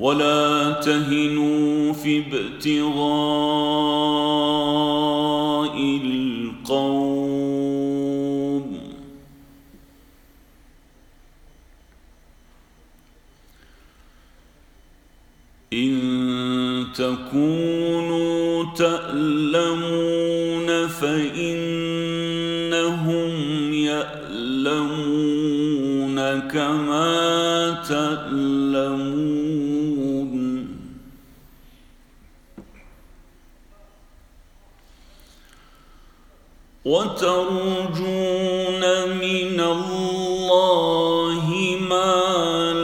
ولا تهنوا في ابتغاء القوم. إن تكونوا تألمون فإنهم يألمون كما تألمون. وترجون من الله ما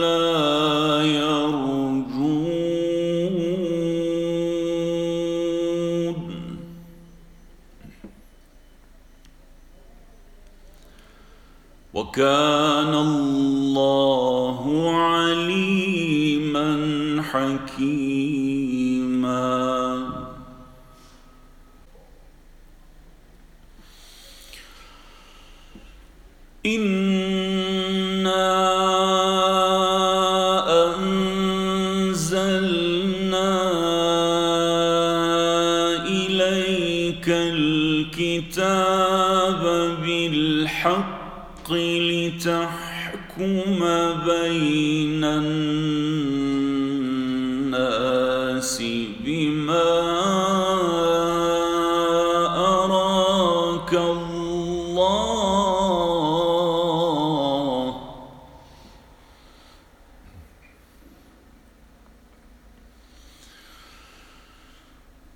لا يرجون. وكان إنا أنزلنا إليك الكتاب بالحق لتحكم بين الناس بما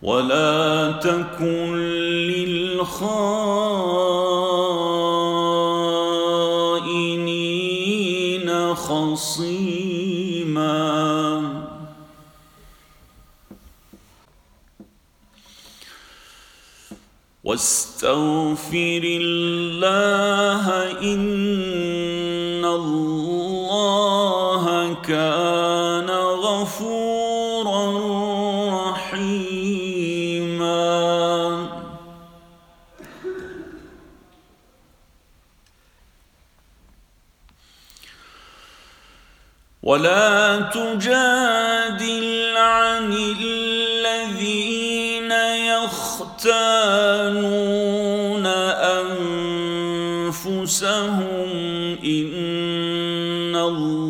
ولا تكن للخائنين خصيما. واستغفر الله إن الله ولا تجادل عن الذين يختانون أنفسهم إن الله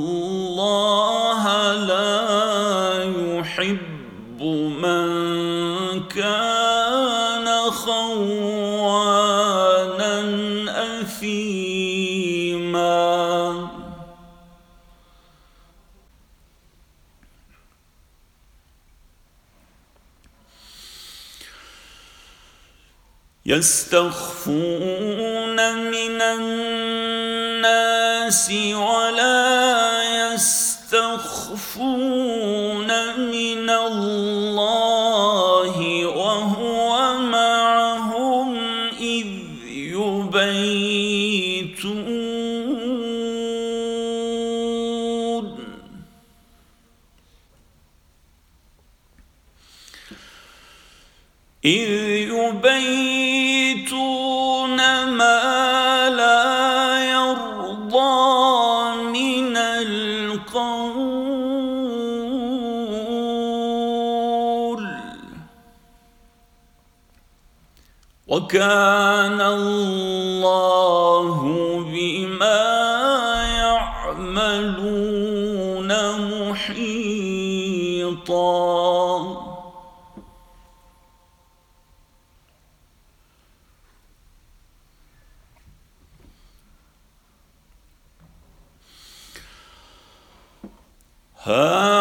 يستخفون من الناس ولا يستخفون من الله وهو معهم إذ يبيتون. إذ القول وكان الله بما يعملون محيطا ها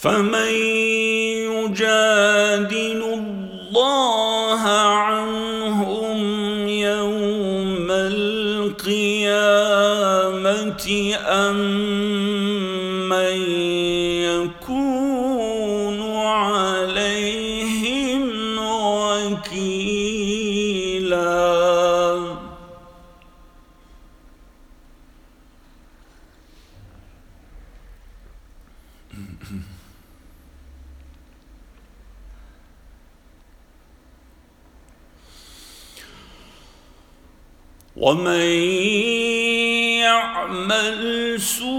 فمن يجادل الله عنهم يوم القيامة أم ومن يعمل سوءا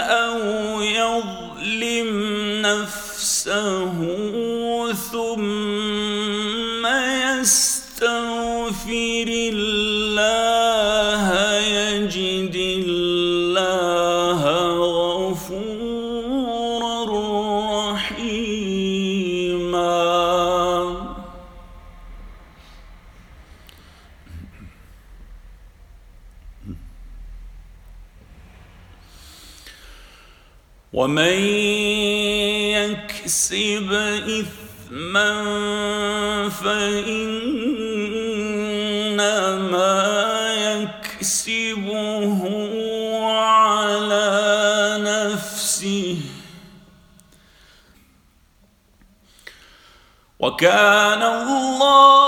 أو يظلم نفسه ومن يكسب إثما فإنما يكسبه على نفسه. وكان الله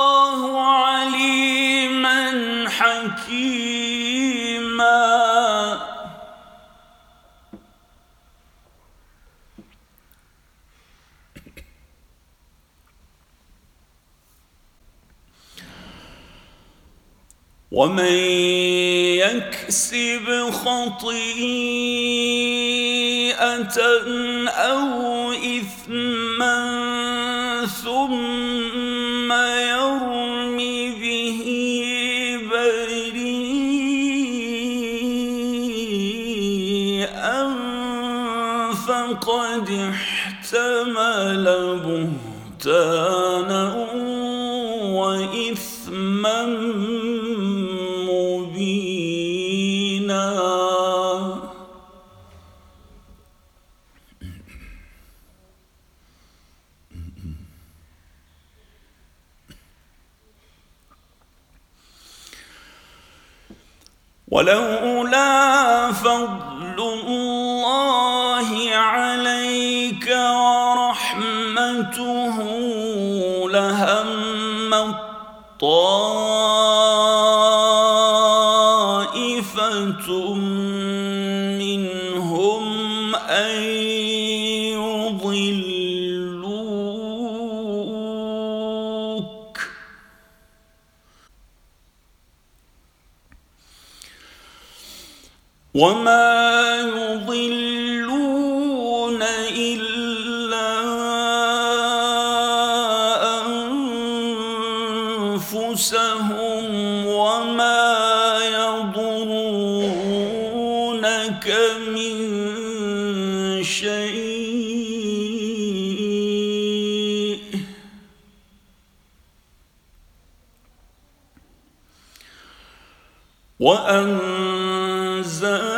ومن يكسب خطيئة أو إثما ثم ولولا فضل الله عليك ورحمته لهم طائفة وما يضلون إلا أنفسهم وما يضرونك من شيء وأن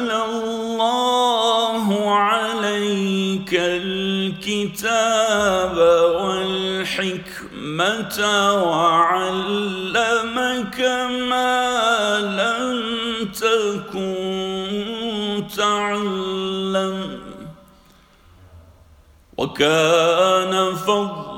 أنزل الله عليك الكتاب والحكمة وعلمك ما لم تكن تعلم وكان فضل